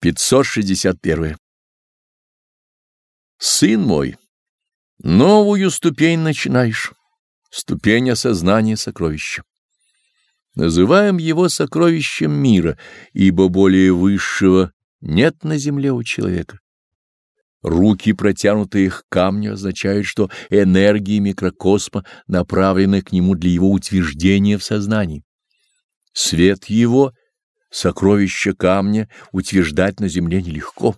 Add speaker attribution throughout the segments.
Speaker 1: 561. Сын мой, новую ступень начинаешь, ступень осознания сокровища. Называем его сокровищем мира, ибо более высшего нет на земле у человека. Руки, протянутые к камню, означают, что энергии микрокосма направлены к нему для его утверждения в сознании. Свет его Сокровища камня утверждать на земле нелегко.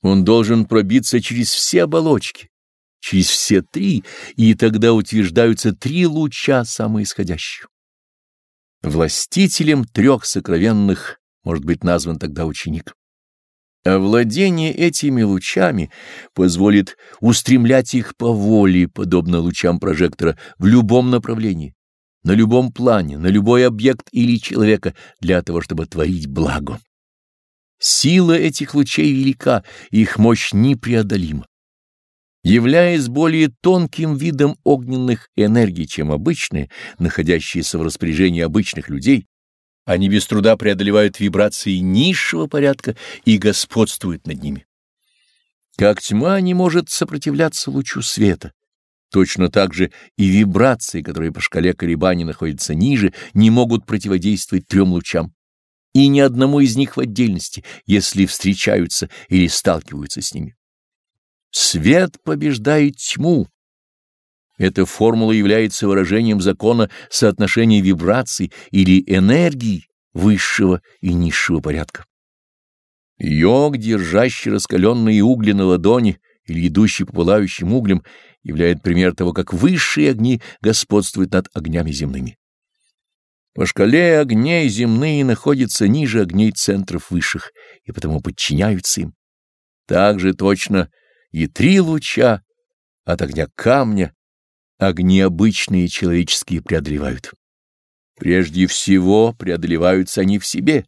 Speaker 1: Он должен пробиться через все оболочки, через все три, и тогда утверждаются три луча самоисходящих. Властителем трех сокровенных может быть назван тогда ученик. Овладение этими лучами позволит устремлять их по воле, подобно лучам прожектора, в любом направлении на любом плане, на любой объект или человека для того, чтобы творить благо. Сила этих лучей велика, их мощь непреодолима. Являясь более тонким видом огненных энергий, чем обычные, находящиеся в распоряжении обычных людей, они без труда преодолевают вибрации низшего порядка и господствуют над ними. Как тьма не может сопротивляться лучу света, Точно так же и вибрации, которые по шкале колебаний находятся ниже, не могут противодействовать трем лучам. И ни одному из них в отдельности, если встречаются или сталкиваются с ними. Свет побеждает тьму. Эта формула является выражением закона соотношения вибраций или энергии высшего и низшего порядка. Йог, держащий раскаленные угли на ладони или идущий по пылающим углям, являет пример того, как высшие огни господствуют над огнями земными. По шкале огней земные находятся ниже огней центров высших и потому подчиняются им. Так же точно и три луча от огня камня огни обычные человеческие преодолевают. Прежде всего преодолеваются они в себе,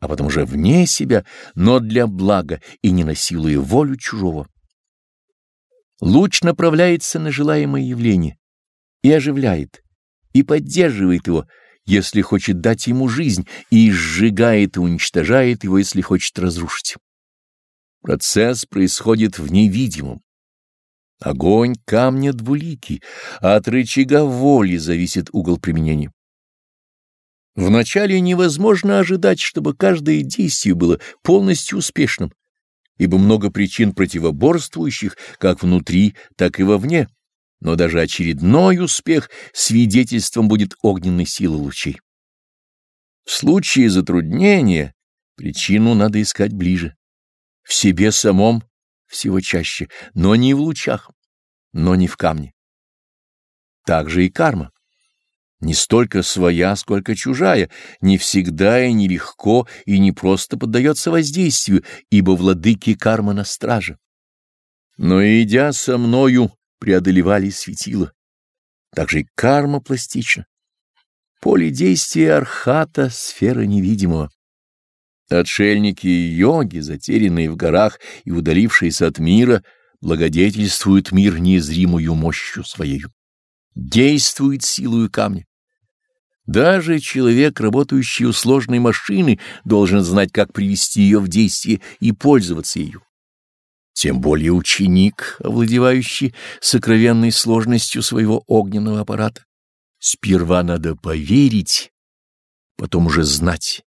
Speaker 1: а потом уже вне себя, но для блага и не насилуя волю чужого. Луч направляется на желаемое явление и оживляет, и поддерживает его, если хочет дать ему жизнь, и сжигает и уничтожает его, если хочет разрушить. Процесс происходит в невидимом. Огонь камня двуликий, а от рычага воли зависит угол применения. Вначале невозможно ожидать, чтобы каждое действие было полностью успешным, ибо много причин противоборствующих как внутри, так и вовне, но даже очередной успех свидетельством будет огненной силы лучей. В случае затруднения причину надо искать ближе, в себе самом всего чаще, но не в лучах, но не в камне. Так же и карма не столько своя, сколько чужая, не всегда и нелегко и не просто поддается воздействию, ибо владыки карма на страже. Но, идя со мною, преодолевали светило. Так же и карма пластична. Поле действия архата — сфера невидимого. Отшельники и йоги, затерянные в горах и удалившиеся от мира, благодетельствуют мир незримую мощью своей. Действует силою камня. Даже человек, работающий у сложной машины, должен знать, как привести ее в действие и пользоваться ею. Тем более ученик, овладевающий сокровенной сложностью своего огненного аппарата. Сперва надо поверить, потом уже знать,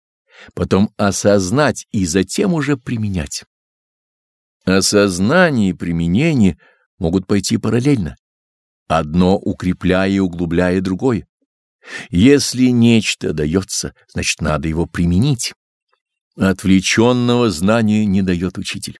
Speaker 1: потом осознать и затем уже применять. Осознание и применение могут пойти параллельно, одно укрепляя и углубляя другое. Если нечто дается, значит, надо его применить. Отвлеченного знания не дает учитель.